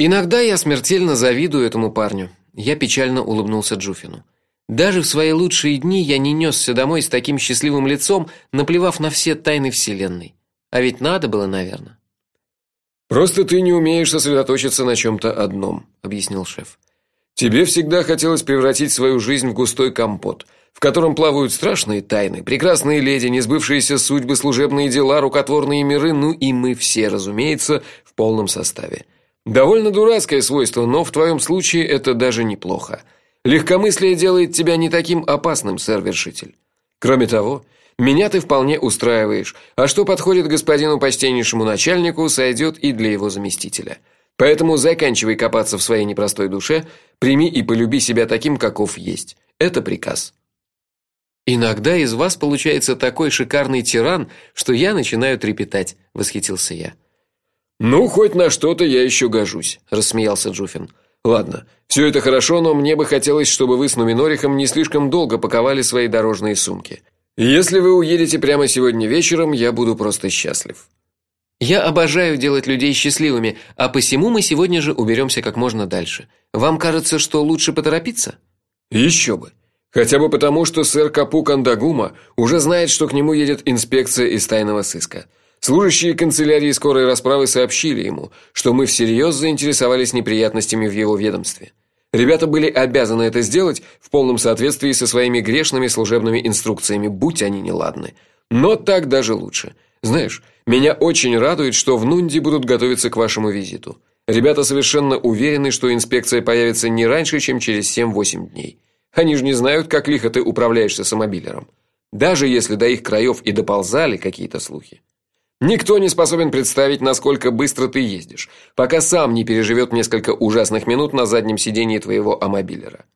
Иногда я смертельно завидую этому парню. Я печально улыбнулся Джуфину. Даже в свои лучшие дни я не несся домой с таким счастливым лицом, наплевав на все тайны вселенной. А ведь надо было, наверное. Просто ты не умеешь сосредоточиться на чем то одном, объяснил шеф. Тебе всегда хотелось превратить свою жизнь в густой компот, в котором плавают страшные тайны, прекрасные леди, несбывшиеся судьбы, служебные дела, рукотворные миры, ну и мы все, разумеется, в полном составе. Довольно дурацкое свойство, но в твоем случае это даже неплохо. Легкомыслие делает тебя не таким опасным, сэр-вершитель. Кроме того, меня ты вполне устраиваешь, а что подходит господину почтеннейшему начальнику, сойдет и для его заместителя. Поэтому заканчивай копаться в своей непростой душе, прими и полюби себя таким, каков есть. Это приказ. Иногда из вас получается такой шикарный тиран, что я начинаю трепетать, восхитился я. Ну, хоть на что-то я еще гожусь, рассмеялся Джуфин. Ладно, все это хорошо, но мне бы хотелось, чтобы вы с Нуминорихом не слишком долго паковали свои дорожные сумки. Если вы уедете прямо сегодня вечером, я буду просто счастлив. Я обожаю делать людей счастливыми, а посему мы сегодня же уберемся как можно дальше. Вам кажется, что лучше поторопиться? Еще бы. Хотя бы потому, что сэр Капу Кандагума уже знает, что к нему едет инспекция из тайного сыска. Служащие канцелярии скорой расправы сообщили ему, что мы всерьез заинтересовались неприятностями в его ведомстве. Ребята были обязаны это сделать в полном соответствии со своими грешными служебными инструкциями, будь они неладны. Но так даже лучше. Знаешь, меня очень радует, что в Нунди будут готовиться к вашему визиту. Ребята совершенно уверены, что инспекция появится не раньше, чем через 7-8 дней. Они же не знают, как лихо ты управляешься самобилером. Даже если до их краев и доползали какие-то слухи. Никто не способен представить, насколько быстро ты ездишь, пока сам не переживет несколько ужасных минут на заднем сиденье твоего амобилера.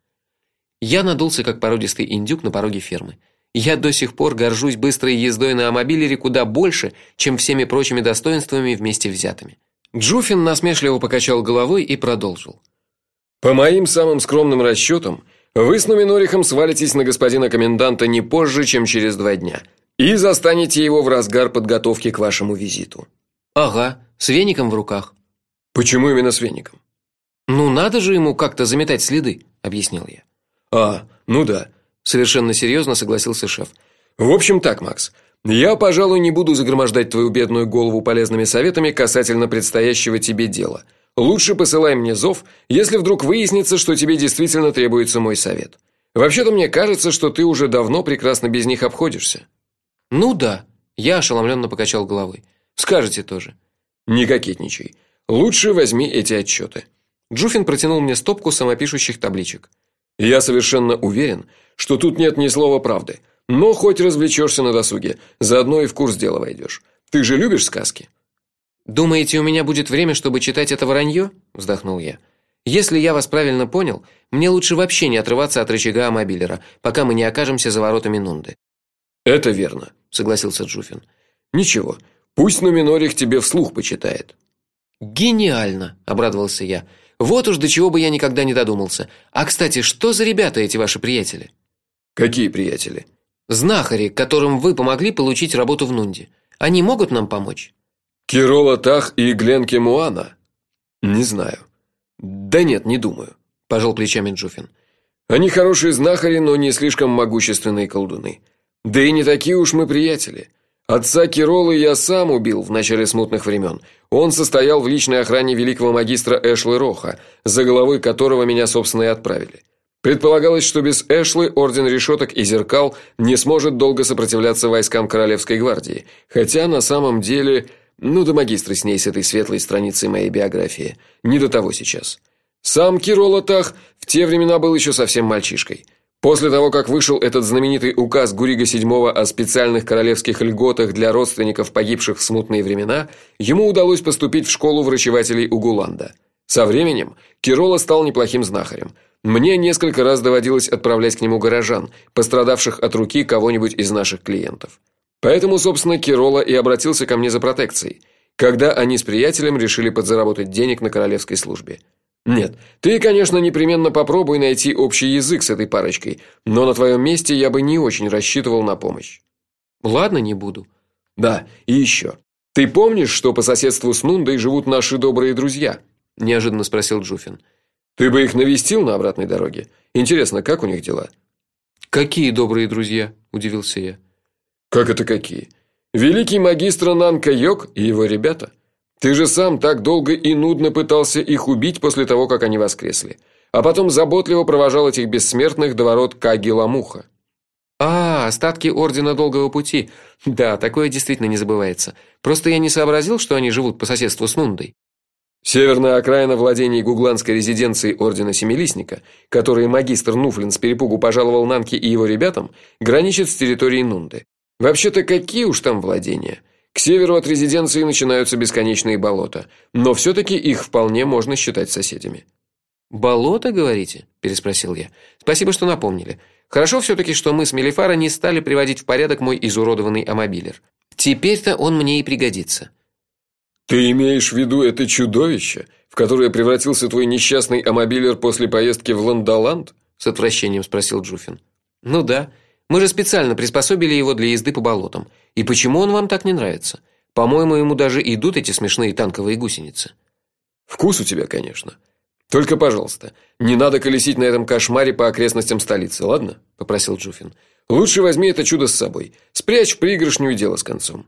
Я надулся как породистый индюк на пороге фермы. Я до сих пор горжусь быстрой ездой на амобилере куда больше, чем всеми прочими достоинствами вместе взятыми. Джуфин насмешливо покачал головой и продолжил: По моим самым скромным расчетам, вы с Нуминорихом свалитесь на господина коменданта не позже, чем через два дня. И застанете его в разгар подготовки к вашему визиту. Ага, с веником в руках. Почему именно с веником? Ну надо же ему как-то заметать следы, объяснил я. А, ну да, совершенно серьезно согласился шеф. В общем так, Макс. Я, пожалуй, не буду загромождать твою бедную голову полезными советами касательно предстоящего тебе дела. Лучше посылай мне зов, если вдруг выяснится, что тебе действительно требуется мой совет. Вообще-то мне кажется, что ты уже давно прекрасно без них обходишься. Ну да, я ошеломленно покачал головой. Скажете тоже. Не кокетничай. Лучше возьми эти отчеты. Джуфин протянул мне стопку самопишущих табличек. Я совершенно уверен, что тут нет ни слова правды. Но хоть развлечешься на досуге, заодно и в курс дела войдешь. Ты же любишь сказки? Думаете, у меня будет время, чтобы читать это вранье? вздохнул я. Если я вас правильно понял, мне лучше вообще не отрываться от рычага мобилера, пока мы не окажемся за воротами Нунды. Это верно, согласился Джуфин. Ничего, пусть Нуминорих тебе вслух почитает. Гениально, обрадовался я. Вот уж до чего бы я никогда не додумался. А, кстати, что за ребята эти ваши приятели? Какие приятели? Знахари, которым вы помогли получить работу в Нунде. Они могут нам помочь? Кирола Тах и Гленки Муана? Не знаю. Да нет, не думаю, пожал плечами Джуфин. Они хорошие знахари, но не слишком могущественные колдуны. Да и не такие уж мы приятели. Отца Киролы я сам убил в начале смутных времен. Он состоял в личной охране великого магистра Эшлы Роха, за головой которого меня собственно и отправили. Предполагалось, что без Эшлы орден решеток и зеркал не сможет долго сопротивляться войскам королевской гвардии, хотя на самом деле, ну да магистры с ней с этой светлой страницей моей биографии. Не до того сейчас. Сам Киролотах в те времена был еще совсем мальчишкой. После того, как вышел этот знаменитый указ Гурига VII о специальных королевских льготах для родственников погибших в смутные времена, ему удалось поступить в школу врачевателей Угуланда. Со временем Кирола стал неплохим знахарем. Мне несколько раз доводилось отправлять к нему горожан, пострадавших от руки кого-нибудь из наших клиентов. Поэтому, собственно, Кирола и обратился ко мне за протекцией, когда они с приятелем решили подзаработать денег на королевской службе. Нет, ты, конечно, непременно попробуй найти общий язык с этой парочкой, но на твоем месте я бы не очень рассчитывал на помощь. Ладно, не буду. Да, и еще. Ты помнишь, что по соседству с Нундой живут наши добрые друзья? неожиданно спросил Джуфин. Ты бы их навестил на обратной дороге? Интересно, как у них дела? Какие добрые друзья, удивился я. Как это какие? Великий магистр Нанка Йог и его ребята. Ты же сам так долго и нудно пытался их убить после того, как они воскресли, а потом заботливо провожал этих бессмертных до ворот Кагиламуха. А, остатки ордена Долгого пути. Да, такое действительно не забывается. Просто я не сообразил, что они живут по соседству с Нундой. Северная окраина владений гугланской резиденции ордена Семилистника, который магистр Нуфлин с перепугу пожаловал Нанке и его ребятам, граничит с территорией Нунды. Вообще-то какие уж там владения? К северу от резиденции начинаются бесконечные болота, но все таки их вполне можно считать соседями. Болото, говорите? переспросил я. Спасибо, что напомнили. Хорошо все таки что мы с Мелифара не стали приводить в порядок мой изуродованный амобилер. Теперь-то он мне и пригодится. Ты имеешь в виду это чудовище, в которое превратился твой несчастный амобилер после поездки в Ландоланд? с отвращением спросил Джуфин. Ну да, мы же специально приспособили его для езды по болотам. И почему он вам так не нравится? По-моему, ему даже идут эти смешные танковые гусеницы. Вкус у тебя, конечно. Только, пожалуйста, не надо колесить на этом кошмаре по окрестностям столицы, ладно? попросил Джуфин. Лучше возьми это чудо с собой. Спрячь в пригоршню и дело с концом.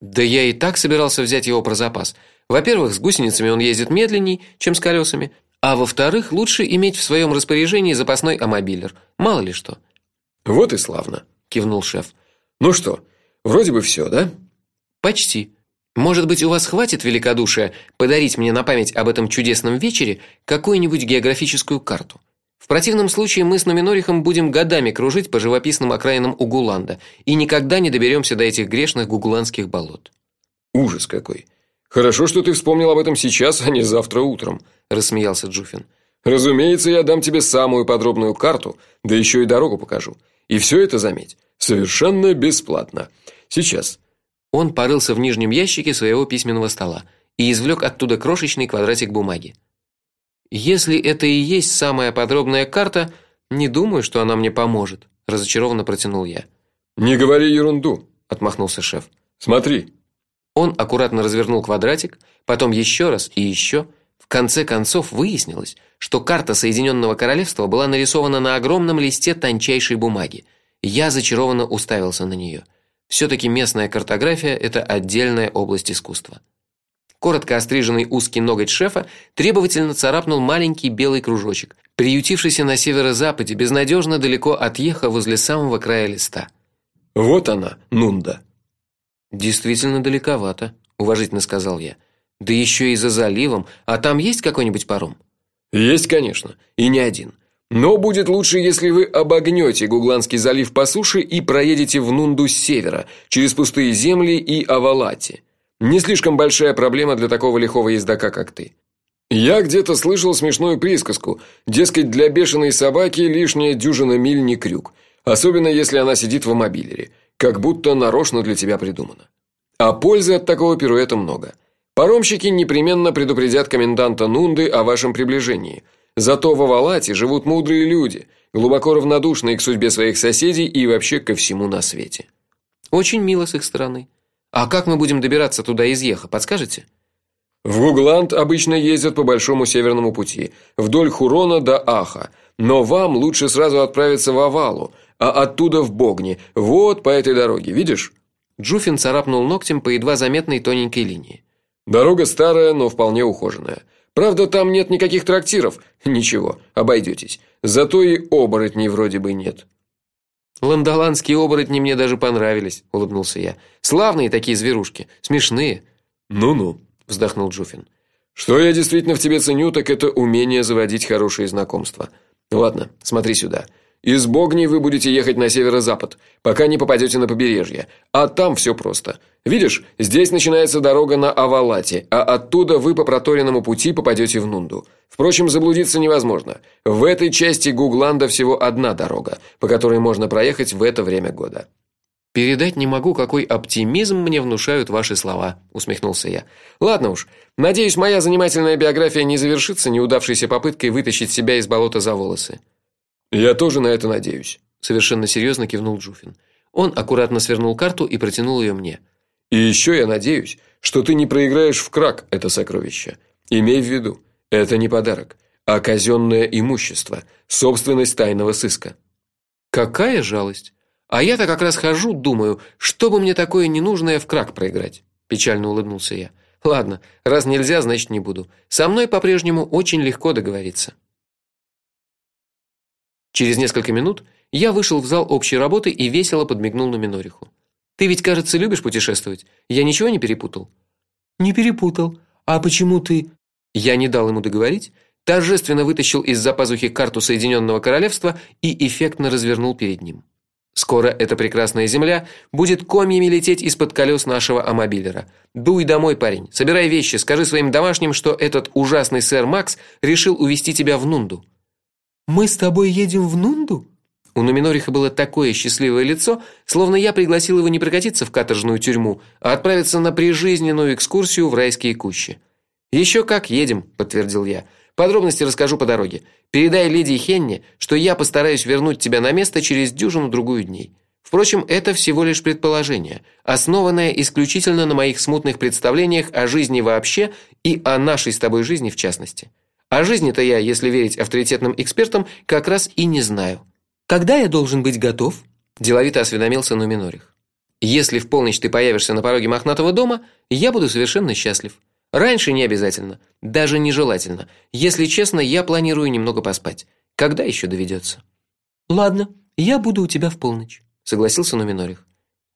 Да я и так собирался взять его про запас. Во-первых, с гусеницами он ездит медленней, чем с колесами, а во-вторых, лучше иметь в своем распоряжении запасной амобилер. Мало ли что. Вот и славно, кивнул шеф. Ну что, вроде бы все, да? Почти. Может быть, у вас хватит великодушия подарить мне на память об этом чудесном вечере какую-нибудь географическую карту? В противном случае мы с Номинорихом будем годами кружить по живописным окраинам Угуланда и никогда не доберемся до этих грешных гугуландских болот. Ужас какой. Хорошо, что ты вспомнил об этом сейчас, а не завтра утром, рассмеялся Джуфин. Разумеется, я дам тебе самую подробную карту, да еще и дорогу покажу. И все это, заметь, совершенно бесплатно. Сейчас. Он порылся в нижнем ящике своего письменного стола и извлек оттуда крошечный квадратик бумаги. Если это и есть самая подробная карта, не думаю, что она мне поможет, разочарованно протянул я. Не говори ерунду, отмахнулся шеф. Смотри. Он аккуратно развернул квадратик, потом еще раз и еще. В конце концов выяснилось, что карта Соединенного королевства была нарисована на огромном листе тончайшей бумаги. Я зачарованно уставился на нее. все таки местная картография это отдельная область искусства. Коротко остриженный узкий ноготь шефа требовательно царапнул маленький белый кружочек, приютившийся на северо-западе, безнадежно далеко от Еха возле самого края листа. Вот она, Нунда. Действительно далековато, уважительно сказал я. Да еще и за заливом, а там есть какой-нибудь паром? Есть, конечно, и не один. Но будет лучше, если вы обогнете Гугланский залив по суше и проедете в Нунду с севера, через пустые земли и Авалати. Не слишком большая проблема для такого лихого ездока, как ты. Я где-то слышал смешную присказку, дескать, для бешеной собаки лишняя дюжина миль не крюк, особенно если она сидит в мобилере, как будто нарочно для тебя придумано. А пользы от такого пируэта много. Паромщики непременно предупредят коменданта Нунды о вашем приближении. Зато в Авалате живут мудрые люди, глубоко равнодушные к судьбе своих соседей и вообще ко всему на свете. Очень мило с их стороны. А как мы будем добираться туда из Еха, подскажете? В Гугланд обычно ездят по большому северному пути, вдоль Хурона до Аха, но вам лучше сразу отправиться в Авалу, а оттуда в Богни, вот по этой дороге, видишь? Джуфин царапнул ногтем по едва заметной тоненькой линии. Дорога старая, но вполне ухоженная. Правда, там нет никаких трактиров. Ничего, обойдетесь. Зато и оборотней вроде бы нет. Ландоландские оборотни мне даже понравились, улыбнулся я. Славные такие зверушки, смешные. Ну-ну, вздохнул Джуфин. Что я действительно в тебе ценю, так это умение заводить хорошие знакомства. Ладно, смотри сюда. Из Богни вы будете ехать на северо-запад, пока не попадете на побережье. А там все просто. Видишь, здесь начинается дорога на Авалати, а оттуда вы по проторенному пути попадете в Нунду. Впрочем, заблудиться невозможно. В этой части Гугланда всего одна дорога, по которой можно проехать в это время года. Передать не могу, какой оптимизм мне внушают ваши слова, усмехнулся я. Ладно уж. Надеюсь, моя занимательная биография не завершится неудавшейся попыткой вытащить себя из болота за волосы. Я тоже на это надеюсь, совершенно серьезно кивнул Джуфин. Он аккуратно свернул карту и протянул ее мне. И еще я надеюсь, что ты не проиграешь в крак это сокровище. Имей в виду, Это не подарок, а казенное имущество, собственность тайного сыска. Какая жалость. А я-то как раз хожу, думаю, что бы мне такое ненужное в крак проиграть. Печально улыбнулся я. Ладно, раз нельзя, значит, не буду. Со мной по-прежнему очень легко договориться. Через несколько минут я вышел в зал общей работы и весело подмигнул на Минориху. Ты ведь, кажется, любишь путешествовать. Я ничего не перепутал? Не перепутал. А почему ты Я не дал ему договорить, торжественно вытащил из-за пазухи карту Соединенного королевства и эффектно развернул перед ним. Скоро эта прекрасная земля будет комьями лететь из-под колес нашего амобилера. Дуй домой, парень. Собирай вещи, скажи своим домашним, что этот ужасный сэр Макс решил увести тебя в Нунду. Мы с тобой едем в Нунду? У Нуминориха было такое счастливое лицо, словно я пригласил его не прокатиться в каторжную тюрьму, а отправиться на прижизненную экскурсию в райские кущи. «Еще как едем, подтвердил я. Подробности расскажу по дороге. Передай леди Хенне, что я постараюсь вернуть тебя на место через дюжину другую дней. Впрочем, это всего лишь предположение, основанное исключительно на моих смутных представлениях о жизни вообще и о нашей с тобой жизни в частности. О жизни-то я, если верить авторитетным экспертам, как раз и не знаю. Когда я должен быть готов? деловито осведомился Нуминорих. Если в полночь ты появишься на пороге мохнатого дома, я буду совершенно счастлив. Раньше не обязательно, даже нежелательно. Если честно, я планирую немного поспать. Когда еще доведется? Ладно, я буду у тебя в полночь, согласился Нуминорих.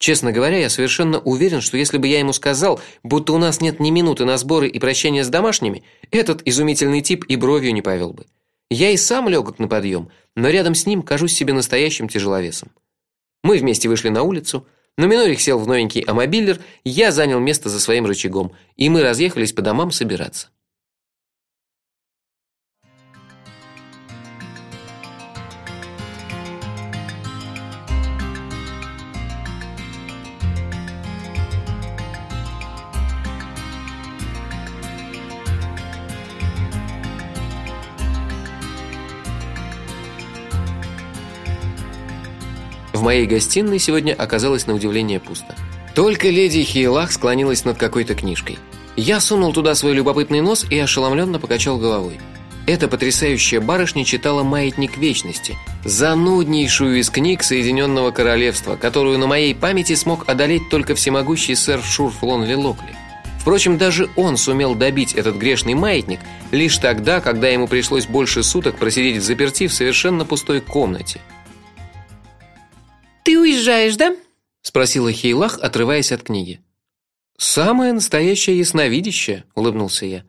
Честно говоря, я совершенно уверен, что если бы я ему сказал, будто у нас нет ни минуты на сборы и прощание с домашними, этот изумительный тип и бровью не повел бы. Я и сам легок на подъем, но рядом с ним кажусь себе настоящим тяжеловесом. Мы вместе вышли на улицу, но Минорих сел в новенький амобилер, я занял место за своим рычагом, и мы разъехались по домам собираться. В моей гостиной сегодня оказалось на удивление пусто. Только леди Хейлах склонилась над какой-то книжкой. Я сунул туда свой любопытный нос и ошеломленно покачал головой. Эта потрясающая барышня читала Маятник вечности, зануднейшую из книг Соединенного королевства, которую на моей памяти смог одолеть только всемогущий сэр Шурфлон Лилокли. Впрочем, даже он сумел добить этот грешный маятник лишь тогда, когда ему пришлось больше суток просидеть в заперти в совершенно пустой комнате. Ты уезжаешь, да? спросила Хейлах, отрываясь от книги. Самое настоящее ясновидящее, улыбнулся я.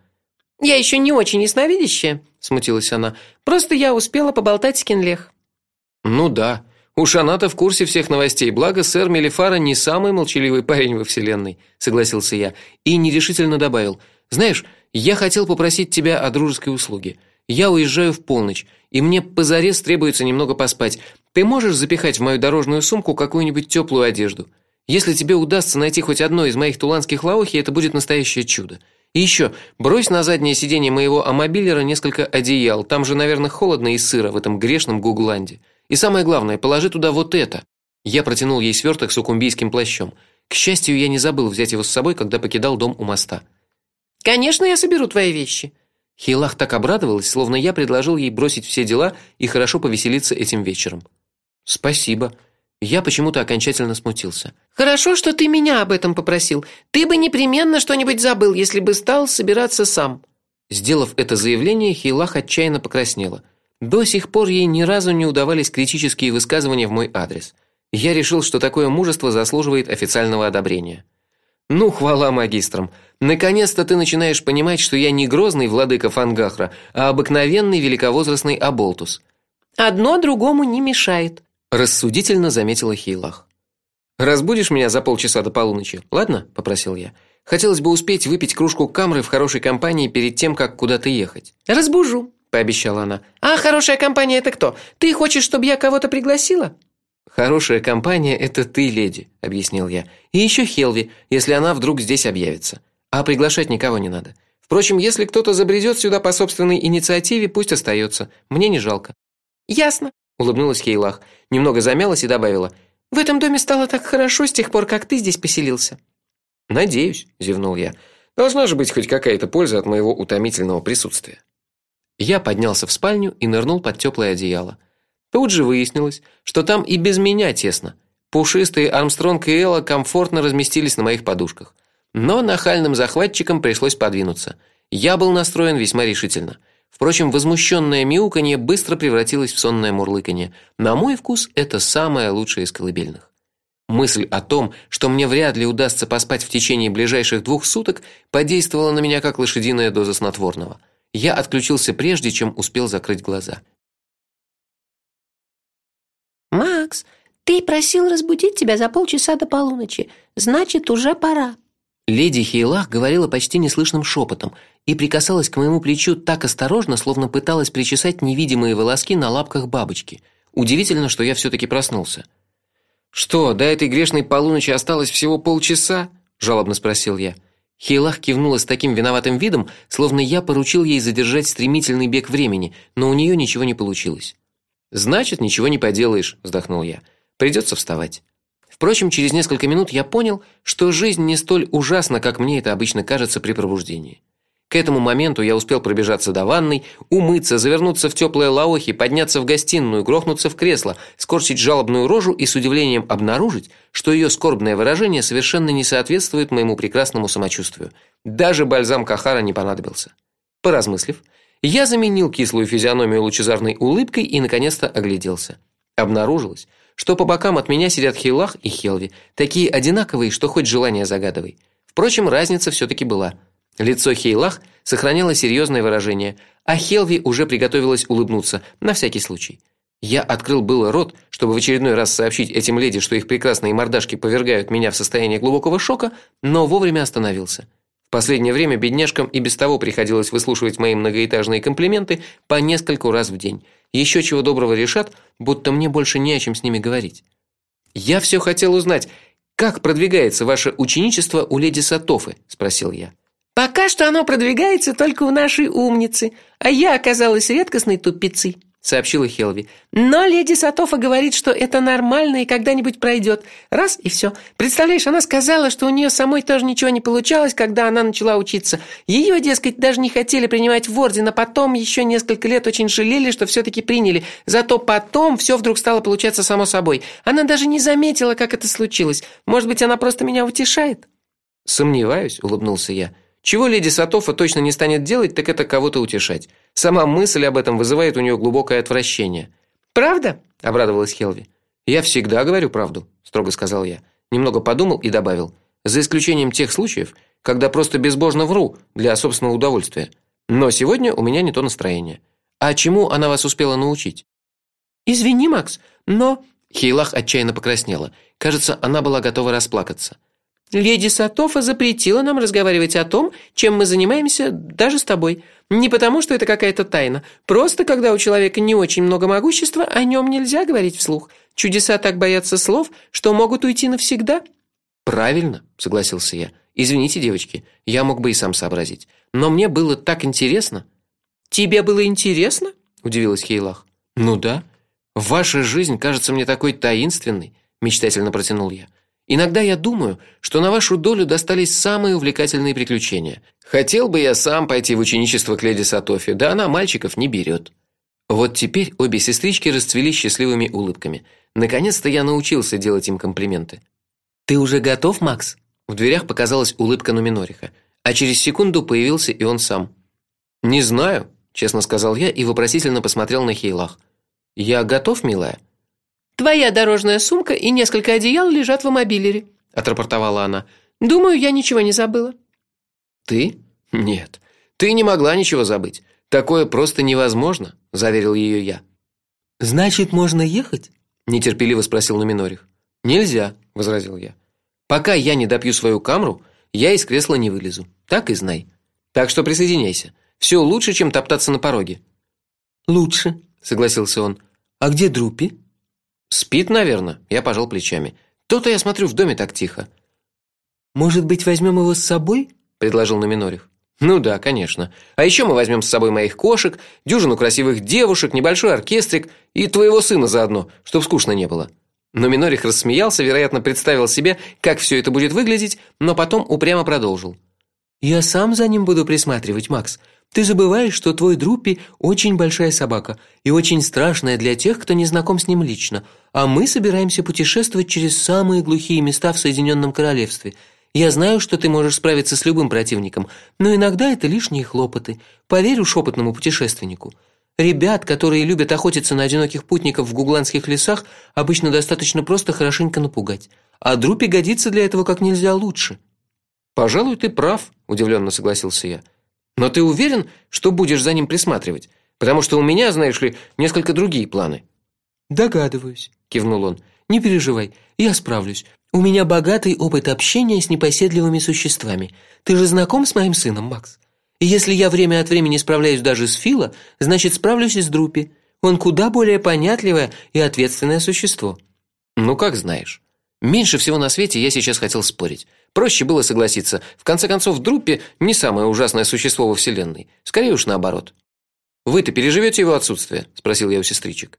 Я еще не очень ясновидящая, смутилась она. Просто я успела поболтать с Кенлех. Ну да, уж она-то в курсе всех новостей. Благо сэр Мелифара не самый молчаливый парень во вселенной, согласился я и нерешительно добавил: "Знаешь, я хотел попросить тебя о дружеской услуге. Я уезжаю в полночь, и мне позарез требуется немного поспать. Ты можешь запихать в мою дорожную сумку какую-нибудь теплую одежду? Если тебе удастся найти хоть одно из моих туланских лаухи, это будет настоящее чудо. И еще, брось на заднее сиденье моего амобилера несколько одеял. Там же, наверное, холодно и сыро в этом грешном Гугланде. И самое главное, положи туда вот это. Я протянул ей сверток с укумбийским плащом. К счастью, я не забыл взять его с собой, когда покидал дом у моста. Конечно, я соберу твои вещи. Хилах так обрадовалась, словно я предложил ей бросить все дела и хорошо повеселиться этим вечером. Спасибо. Я почему-то окончательно смутился. Хорошо, что ты меня об этом попросил. Ты бы непременно что-нибудь забыл, если бы стал собираться сам. Сделав это заявление, Хилах отчаянно покраснела. До сих пор ей ни разу не удавались критические высказывания в мой адрес. Я решил, что такое мужество заслуживает официального одобрения. Ну, хвала магистрам. Наконец-то ты начинаешь понимать, что я не грозный владыка Фангахра, а обыкновенный великовозрастный оболтус. Одно другому не мешает, рассудительно заметила Хейлах. Разбудишь меня за полчаса до полуночи, ладно? попросил я. Хотелось бы успеть выпить кружку камры в хорошей компании перед тем, как куда-то ехать. Разбужу, пообещала она. А хорошая компания это кто? Ты хочешь, чтобы я кого-то пригласила? Хорошая компания это ты, леди, объяснил я. И еще Хелви, если она вдруг здесь объявится. А приглашать никого не надо. Впрочем, если кто-то забредет сюда по собственной инициативе, пусть остается. Мне не жалко. Ясно, улыбнулась Хейлах, немного замялась и добавила: "В этом доме стало так хорошо с тех пор, как ты здесь поселился". "Надеюсь", зевнул я. "Должна же быть хоть какая-то польза от моего утомительного присутствия". Я поднялся в спальню и нырнул под теплое одеяло. Тут же выяснилось, что там и без меня тесно. Пушистые Армстронг и Элла комфортно разместились на моих подушках. Но нахальным захватчикам пришлось подвинуться. Я был настроен весьма решительно. Впрочем, возмущенное мяуканье быстро превратилось в сонное мурлыканье. На мой вкус это самое лучшее из колыбельных. Мысль о том, что мне вряд ли удастся поспать в течение ближайших двух суток, подействовала на меня как лошадиная доза снотворного. Я отключился прежде, чем успел закрыть глаза. Макс, ты просил разбудить тебя за полчаса до полуночи. Значит, уже пора. Леди Хейлах говорила почти неслышным шепотом и прикасалась к моему плечу так осторожно, словно пыталась причесать невидимые волоски на лапках бабочки. Удивительно, что я все таки проснулся. Что, до этой грешной полуночи осталось всего полчаса? жалобно спросил я. Хейлах кивнула с таким виноватым видом, словно я поручил ей задержать стремительный бег времени, но у нее ничего не получилось. Значит, ничего не поделаешь, вздохнул я. Придется вставать. Впрочем, через несколько минут я понял, что жизнь не столь ужасна, как мне это обычно кажется при пробуждении. К этому моменту я успел пробежаться до ванной, умыться, завернуться в теплые лаохи, подняться в гостиную, грохнуться в кресло, скорчить жалобную рожу и с удивлением обнаружить, что ее скорбное выражение совершенно не соответствует моему прекрасному самочувствию. Даже бальзам Кахара не понадобился. Поразмыслив, я заменил кислую физиономию лучезарной улыбкой и наконец-то огляделся. Обнаружилось, что по бокам от меня сидят Хейлах и Хелви, такие одинаковые, что хоть желание загадывай. Впрочем, разница все таки была. Лицо Хейлах сохраняло серьезное выражение, а Хелви уже приготовилась улыбнуться на всякий случай. Я открыл было рот, чтобы в очередной раз сообщить этим леди, что их прекрасные мордашки повергают меня в состояние глубокого шока, но вовремя остановился последнее время бедняжкам и без того приходилось выслушивать мои многоэтажные комплименты по нескольку раз в день. Еще чего доброго решат, будто мне больше не о чем с ними говорить. Я все хотел узнать, как продвигается ваше ученичество у леди Сатофы, спросил я. Пока что оно продвигается только у нашей умницы, а я оказалась редкостной тупицей сообщила Хелви. Но леди Сатофа говорит, что это нормально и когда-нибудь пройдет. Раз и все. Представляешь, она сказала, что у нее самой тоже ничего не получалось, когда она начала учиться. Ее, дескать, даже не хотели принимать в орден, а потом еще несколько лет очень жалели, что все таки приняли. Зато потом все вдруг стало получаться само собой. Она даже не заметила, как это случилось. Может быть, она просто меня утешает? Сомневаюсь, улыбнулся я. Чего леди Сатофа точно не станет делать, так это кого-то утешать. Сама мысль об этом вызывает у нее глубокое отвращение. Правда? обрадовалась Хелви. Я всегда говорю правду, строго сказал я. Немного подумал и добавил: за исключением тех случаев, когда просто безбожно вру для собственного удовольствия. Но сегодня у меня не то настроение. А чему она вас успела научить? Извини, Макс, но Хейлах отчаянно покраснела. Кажется, она была готова расплакаться. Леди Сатофа запретила нам разговаривать о том, чем мы занимаемся, даже с тобой. Не потому, что это какая-то тайна, просто когда у человека не очень много могущества, о нем нельзя говорить вслух. Чудеса так боятся слов, что могут уйти навсегда. Правильно, согласился я. Извините, девочки, я мог бы и сам сообразить, но мне было так интересно. Тебе было интересно? удивилась Хейлах. Ну да. Ваша жизнь кажется мне такой таинственной, мечтательно протянул я. Иногда я думаю, что на вашу долю достались самые увлекательные приключения. Хотел бы я сам пойти в ученичество к леди Сатофи, да она мальчиков не берет. Вот теперь обе сестрички расцвели счастливыми улыбками. Наконец-то я научился делать им комплименты. Ты уже готов, Макс? В дверях показалась улыбка Нуминориха, а через секунду появился и он сам. Не знаю, честно сказал я и вопросительно посмотрел на Хейлах. Я готов, милая. Твоя дорожная сумка и несколько одеял лежат в мобилере, отрапортовала она. Думаю, я ничего не забыла. Ты? Нет. Ты не могла ничего забыть. Такое просто невозможно, заверил ее я. Значит, можно ехать? нетерпеливо спросил Номинорих. Нельзя, возразил я. Пока я не допью свою камру, я из кресла не вылезу. Так и знай. Так что присоединяйся. Все лучше, чем топтаться на пороге. Лучше, согласился он. А где Друпи? Спит, наверное. Я пожал плечами. То-то я смотрю в доме так тихо. Может быть, возьмем его с собой? предложил Номинорих. Ну да, конечно. А еще мы возьмем с собой моих кошек, дюжину красивых девушек, небольшой оркестрик и твоего сына заодно, чтобы скучно не было. Но Минорих рассмеялся, вероятно, представил себе, как все это будет выглядеть, но потом упрямо продолжил. Я сам за ним буду присматривать, Макс. Ты забываешь, что твой Друппи очень большая собака и очень страшная для тех, кто не знаком с ним лично. А мы собираемся путешествовать через самые глухие места в Соединенном Королевстве. Я знаю, что ты можешь справиться с любым противником, но иногда это лишние хлопоты. Поверь уж опытному путешественнику. Ребят, которые любят охотиться на одиноких путников в гугланских лесах, обычно достаточно просто хорошенько напугать. А Друппи годится для этого как нельзя лучше. Пожалуй, ты прав, удивленно согласился я. Но ты уверен, что будешь за ним присматривать? Потому что у меня, знаешь ли, несколько другие планы. Догадываюсь, кивнул он. Не переживай, я справлюсь. У меня богатый опыт общения с непоседливыми существами. Ты же знаком с моим сыном, Макс? И если я время от времени справляюсь даже с Фила, значит, справлюсь и с Друпи. Он куда более понятливое и ответственное существо. Ну как знаешь. Меньше всего на свете я сейчас хотел спорить. Проще было согласиться. В конце концов, Друппи не самое ужасное существо во вселенной, скорее уж наоборот. Вы-то переживете его отсутствие, спросил я у сестричек.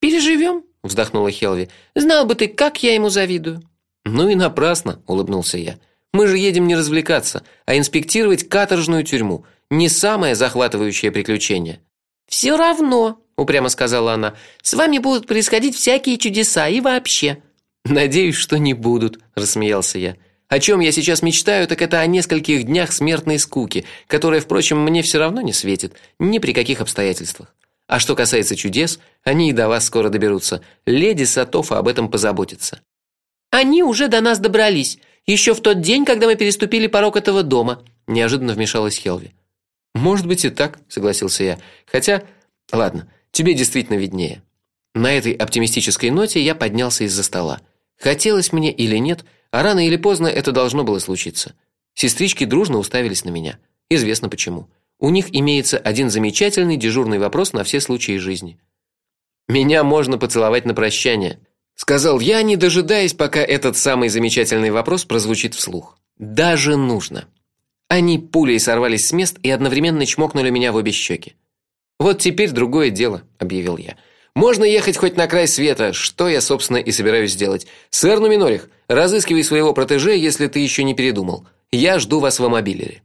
Переживем, вздохнула Хелви. Знал бы ты, как я ему завидую. Ну и напрасно, улыбнулся я. Мы же едем не развлекаться, а инспектировать каторжную тюрьму. Не самое захватывающее приключение. Все равно, упрямо сказала она. С вами будут происходить всякие чудеса и вообще. Надеюсь, что не будут, рассмеялся я. О чем я сейчас мечтаю, так это о нескольких днях смертной скуки, которая, впрочем, мне все равно не светит ни при каких обстоятельствах. А что касается чудес, они и до вас скоро доберутся. Леди Сатофа об этом позаботится. Они уже до нас добрались, еще в тот день, когда мы переступили порог этого дома, неожиданно вмешалась Хелви. Может быть и так, согласился я. Хотя, ладно, тебе действительно виднее. На этой оптимистической ноте я поднялся из-за стола. Хотелось мне или нет, а рано или поздно это должно было случиться. Сестрички дружно уставились на меня. Известно почему. У них имеется один замечательный дежурный вопрос на все случаи жизни. Меня можно поцеловать на прощание, сказал я, не дожидаясь, пока этот самый замечательный вопрос прозвучит вслух. Даже нужно. Они пулей сорвались с мест и одновременно чмокнули меня в обе щеки. Вот теперь другое дело, объявил я. Можно ехать хоть на край света, что я, собственно, и собираюсь сделать. Сэр Нуминорих, разыскивай своего протеже, если ты еще не передумал. Я жду вас в Амобилере.